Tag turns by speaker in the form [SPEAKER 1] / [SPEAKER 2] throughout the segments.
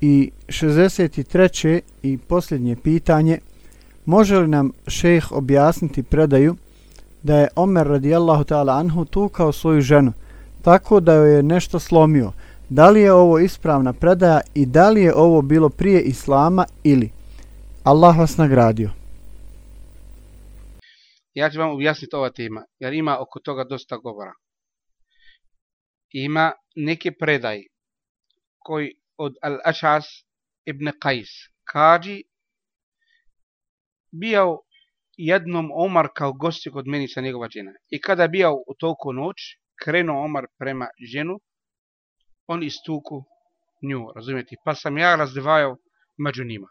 [SPEAKER 1] I 63. i posljednje pitanje. Može li nam šejh objasniti predaju da je Omer radijallahu ta'ala anhu tukao svoju ženu tako da joj je nešto slomio? Da li je ovo ispravna predaja i da li je ovo bilo prije Islama ili? Allah vas nagradio.
[SPEAKER 2] Ja ću vam objasniti ova tema, jer ima oko toga dosta govora. Ima neke predaje koji od Al-Ašas ibn Qais kaži bio jednom Omar kao gosti kod meni sa njegova žena. I kada bio u toliko noć, krenuo Omar prema ženu, on istuku nju, razumijete? Pa sam ja razdvajao među njima.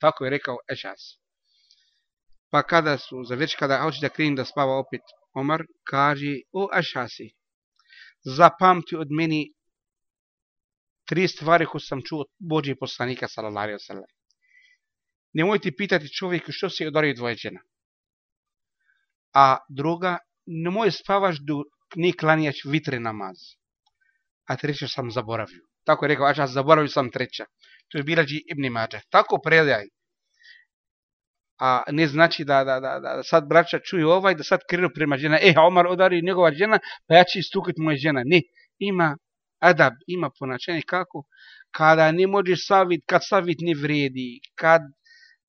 [SPEAKER 2] Tako je rekao Ešas. Pa kada su, za već kada hoće da krenim da spava opet, Omar kaže, o Ešasi, zapamti od meni tri stvari koje sam čuo od Božje poslanika, sallallahu alaihi wa sallam. Nemojte pitati čovjeku što se odario dvoje žena. A druga, nemoj spavaš do ni klanjaš vitre namaz. A treća sam zaboravio. Tako je rekao, a zaboravio sam treća. To je Bilađi ibn Mađa. Tako predaj. A ne znači da, da, da, da sad braća čuju ovaj, da sad krenu prema žena. E, Omar udari njegova žena, pa ja ću istukati moje žena. Ne, ima adab, ima ponačenje kako. Kada ne možeš savit, kad savit ne vredi, kad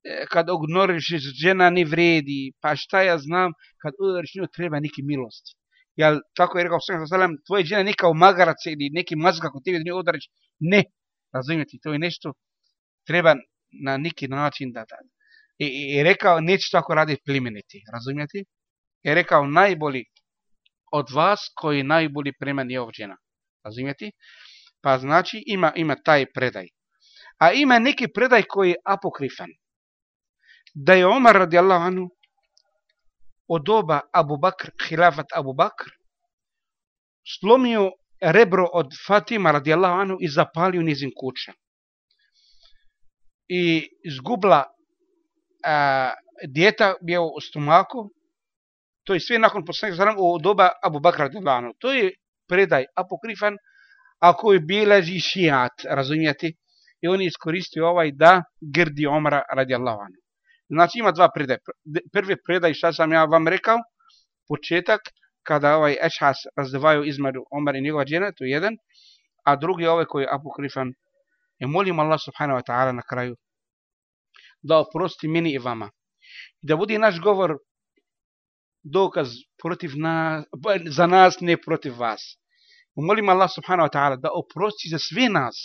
[SPEAKER 2] e, kad ognoriš žena ne vredi, pa šta ja znam, kad udariš nju treba neki milost. Jel, tako je rekao Sallam, Sallam, tvoje žene neka magarac ili neki mazga kako ti da nju udariš. Ne, razumijete, to je nešto, treba na neki način da, da. I, i, i rekao, neće tako raditi plimeniti, razumijete? I rekao, najbolji od vas koji najbolji prema njegov žena. Razumijete? Pa znači ima ima taj predaj. A ima neki predaj koji je apokrifan. Da je Omar radijallahu anhu od doba Abu Bakr, hilafat Abu Bakr, slomio rebro od Fatima radijallahu anhu i zapalio nizim kuća. I izgubla a, djeta bio u stomaku, to je sve nakon poslanika sallam u doba Abu Bakra radijallahu anhu. To je predaj apokrifan, a koji bileži šijat, razumijete? I on je iskoristio ovaj da grdi Omara radijallahu anhu. Znači ima dva predaje. Prvi predaj šta sam ja vam rekao, početak, kada ovaj Ešhas razdvaju između Omar i njegova džena, to je jedan, a drugi ovaj koji je apokrifan. I molim Allah subhanahu wa ta'ala na kraju da oprosti meni i vama. I da bude naš govor dokaz protiv nas, za nas, ne protiv vas. Molim Allah subhanahu wa ta'ala da oprosti za sve nas.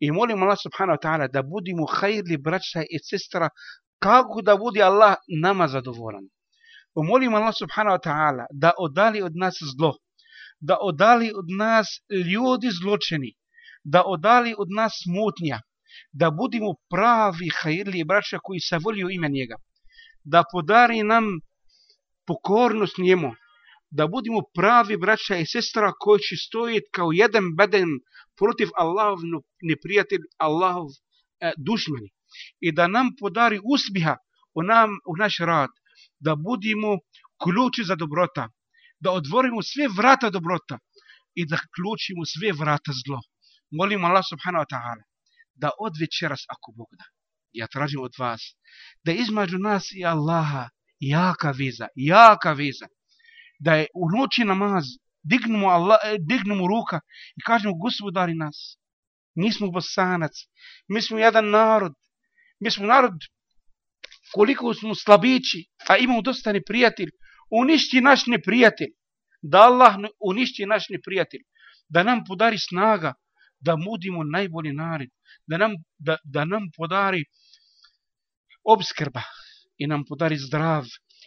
[SPEAKER 2] I molim Allah subhanahu wa ta'ala da budimo hajrli braća i sestra kako da bude Allah nama zadovoljan. Molim Allah subhanahu wa ta'ala da odali od nas zlo, da odali od nas ljudi zločeni, da odali od nas smutnja, da budimo pravi hajrli braća koji se volio ime njega, da podari nam pokornost njemu, da budemo pravi braća i sestra koji će stojiti kao jedan beden protiv Allahov neprijatelj, Allahov e, dušmani. I da nam podari uspjeha u, nam, u naš rad, da budemo ključi za dobrota, da odvorimo sve vrata dobrota i da ključimo sve vrata zlo. Molim Allah subhanahu wa ta'ala da od večeras ako Bog da, ja tražim od vas, da između nas i Allaha jaka viza, jaka viza, da je u noći namaz, dignemo, Allah, eh, dignemo ruka i kažemo gospodari nas. Mi smo bosanac, mi smo jedan narod, mi smo narod koliko smo slabići, a imamo dosta neprijatelj, uništi naš neprijatelj, da Allah uništi naš neprijatelj, da nam podari snaga, da mudimo najbolji narod, da nam, da, da nam podari obskrba i nam podari zdrav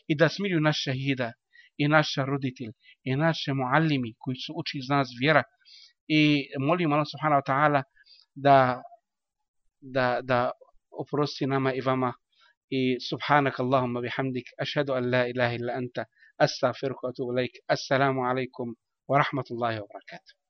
[SPEAKER 2] i da smilju naš šehida i naša roditelj i naše muallimi koji su uči iz nas vjera. I molim Allah subhanahu wa ta'ala da, da, da oprosti nama i vama i subhanak Allahumma bihamdik ašhedu an la ilaha illa anta astaghfiruka wa atubu ilaik. Assalamu alaikum wa rahmatullahi wa barakatuh.